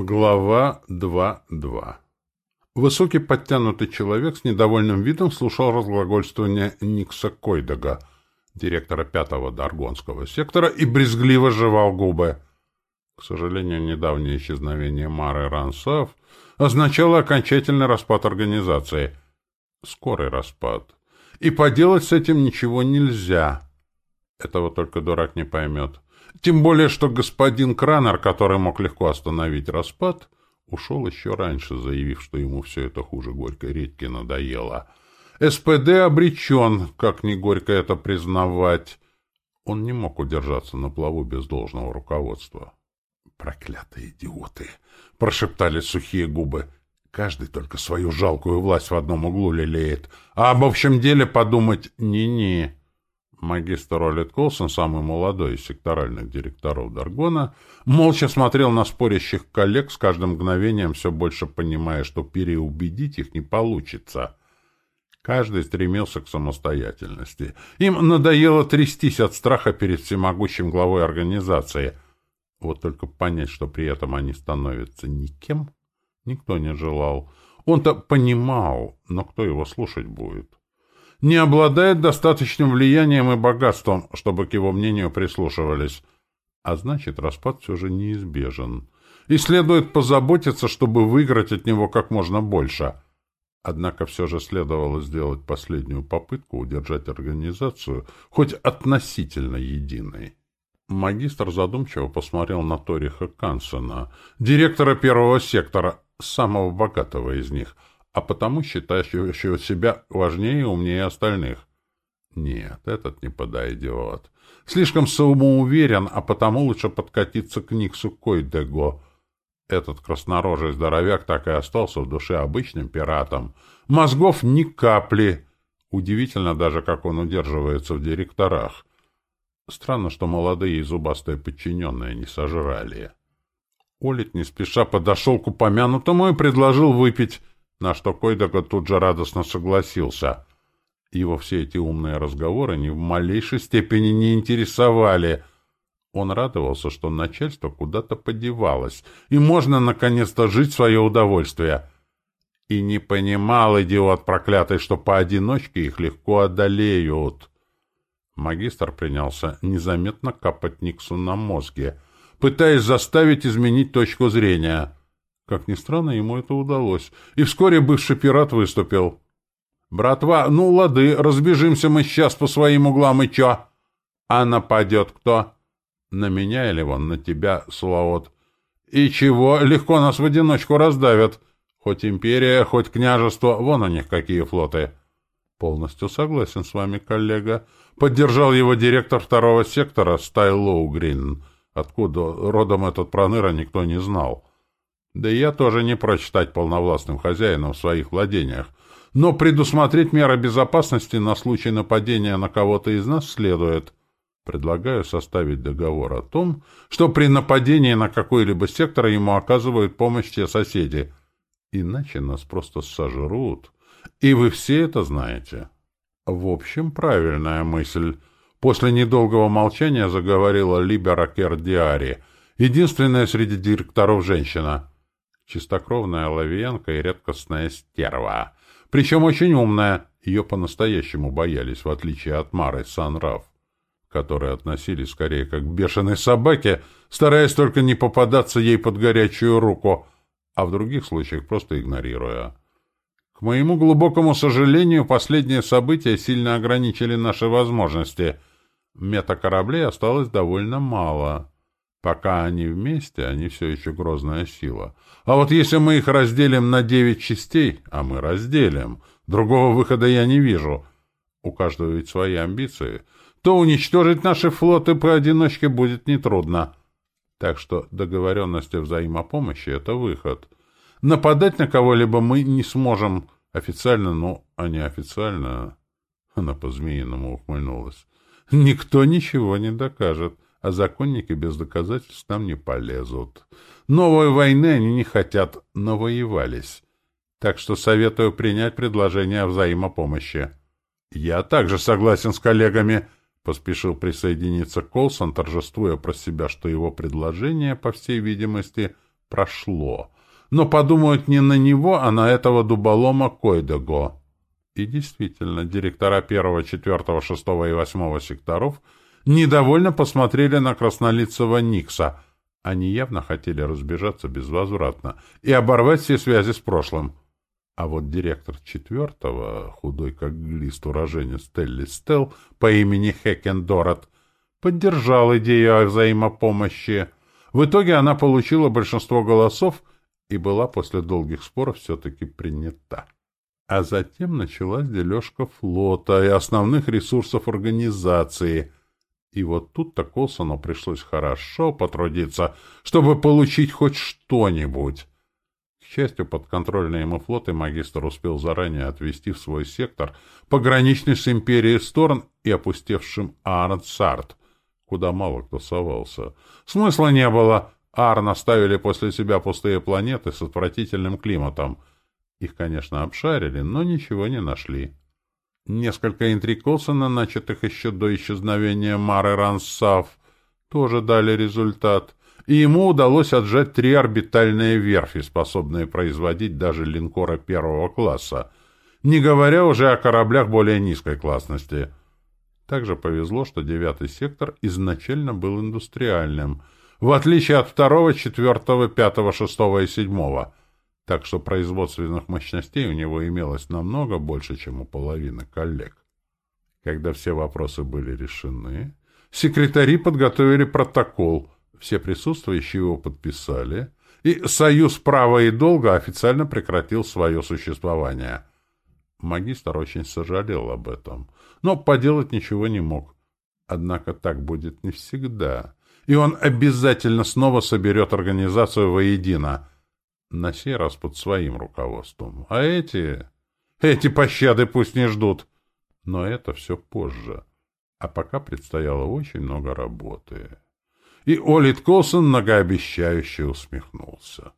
Глава 2.2 Высокий подтянутый человек с недовольным видом слушал разглагольствование Никса Койдага, директора пятого Даргонского сектора, и брезгливо жевал губы. К сожалению, недавнее исчезновение Мары Рансав означало окончательный распад организации. Скорый распад. И поделать с этим ничего нельзя. Этого только дурак не поймет. Тем более, что господин Кранер, который мог легко остановить распад, ушел еще раньше, заявив, что ему все это хуже горькой редьки надоело. СПД обречен, как не горько это признавать. Он не мог удержаться на плаву без должного руководства. «Проклятые идиоты!» — прошептали сухие губы. «Каждый только свою жалкую власть в одном углу лелеет, а об общем деле подумать ни-ни». Магистр Олет Колсон, самый молодой из секторальных директоров Даргона, молча смотрел на спорящих коллег, с каждым мгновением все больше понимая, что переубедить их не получится. Каждый стремился к самостоятельности. Им надоело трястись от страха перед всемогущим главой организации. Вот только понять, что при этом они становятся никем, никто не желал. Он-то понимал, но кто его слушать будет? Не обладает достаточным влиянием и богатством, чтобы к его мнению прислушивались. А значит, распад все же неизбежен. И следует позаботиться, чтобы выиграть от него как можно больше. Однако все же следовало сделать последнюю попытку удержать организацию хоть относительно единой. Магистр задумчиво посмотрел на Ториха Кансона, директора первого сектора, самого богатого из них — а потому считающего себя важнее и умнее остальных. Нет, этот не подойдет. Слишком самоуверен, а потому лучше подкатиться к Никсу Койдего. Этот краснорожий здоровяк так и остался в душе обычным пиратом. Мозгов ни капли. Удивительно даже, как он удерживается в директорах. Странно, что молодые и зубастые подчиненные не сожрали. Олит не спеша подошел к упомянутому и предложил выпить на что Койдака тут же радостно согласился. Его все эти умные разговоры ни в малейшей степени не интересовали. Он радовался, что начальство куда-то подевалось, и можно наконец-то жить в свое удовольствие. И не понимал, идиот проклятый, что поодиночке их легко одолеют. Магистр принялся незаметно капать Никсу на мозге, пытаясь заставить изменить точку зрения — как ни странно, ему это удалось. И вскоре бывший пират выступил. «Братва, ну лады, разбежимся мы сейчас по своим углам, и чё? А нападет кто? На меня или вон на тебя, Славот? И чего, легко нас в одиночку раздавят. Хоть империя, хоть княжество, вон у них какие флоты». «Полностью согласен с вами, коллега», — поддержал его директор второго сектора Стайл Лоугрин. Откуда родом этот проныра, никто не знал. Да и я тоже не прочь стать полновластным хозяином в своих владениях. Но предусмотреть меры безопасности на случай нападения на кого-то из нас следует. Предлагаю составить договор о том, что при нападении на какой-либо сектор ему оказывают помощь те соседи. Иначе нас просто сожрут. И вы все это знаете. В общем, правильная мысль. После недолгого молчания заговорила Либера Кердиари, единственная среди директоров женщина чистокровная лавиянка и редкостная стерва. Причем очень умная, ее по-настоящему боялись, в отличие от Мары Санрав, которые относились скорее как к бешеной собаке, стараясь только не попадаться ей под горячую руку, а в других случаях просто игнорируя. К моему глубокому сожалению, последние события сильно ограничили наши возможности. Метакораблей осталось довольно мало. Пока они вместе, они все еще грозная сила. А вот если мы их разделим на девять частей, а мы разделим, другого выхода я не вижу, у каждого ведь свои амбиции, то уничтожить наши флоты поодиночке будет нетрудно. Так что договоренность о взаимопомощи — это выход. Нападать на кого-либо мы не сможем официально, ну, а не официально... Она по-змеиному ухмыльнулась. Никто ничего не докажет а законники без доказательств там не полезут. Новой войны они не хотят, но воевались. Так что советую принять предложение о взаимопомощи. Я также согласен с коллегами, поспешил присоединиться Колсон, торжествуя про себя, что его предложение, по всей видимости, прошло. Но подумают не на него, а на этого дуболома Койдего. И действительно, директора первого, четвертого, шестого и восьмого секторов недовольно посмотрели на краснолицего Никса. Они явно хотели разбежаться безвозвратно и оборвать все связи с прошлым. А вот директор четвертого, худой как глист уроженец Телли Стелл по имени Хекен Дорот, поддержал идею о взаимопомощи. В итоге она получила большинство голосов и была после долгих споров все-таки принята. А затем началась дележка флота и основных ресурсов организации. И вот тут-то Колсону пришлось хорошо потрудиться, чтобы получить хоть что-нибудь. К счастью, подконтрольные ему флоты магистр успел заранее отвести в свой сектор, пограничный с империей Сторн и опустевшим Арнсарт, куда мало кто совался. Смысла не было. Арн оставили после себя пустые планеты с отвратительным климатом. Их, конечно, обшарили, но ничего не нашли. Несколько интриг Колсона, начатых еще до исчезновения Мары Рансав, тоже дали результат, и ему удалось отжать три орбитальные верфи, способные производить даже линкоры первого класса, не говоря уже о кораблях более низкой классности. Также повезло, что девятый сектор изначально был индустриальным — в отличие от второго, четвертого, пятого, шестого и седьмого. Так что производственных мощностей у него имелось намного больше, чем у половины коллег. Когда все вопросы были решены, секретари подготовили протокол, все присутствующие его подписали, и Союз права и долга официально прекратил свое существование. Магистр очень сожалел об этом, но поделать ничего не мог. Однако так будет не всегда и он обязательно снова соберет организацию воедино, на сей раз под своим руководством. А эти... эти пощады пусть не ждут. Но это все позже. А пока предстояло очень много работы. И Олит Колсон многообещающе усмехнулся.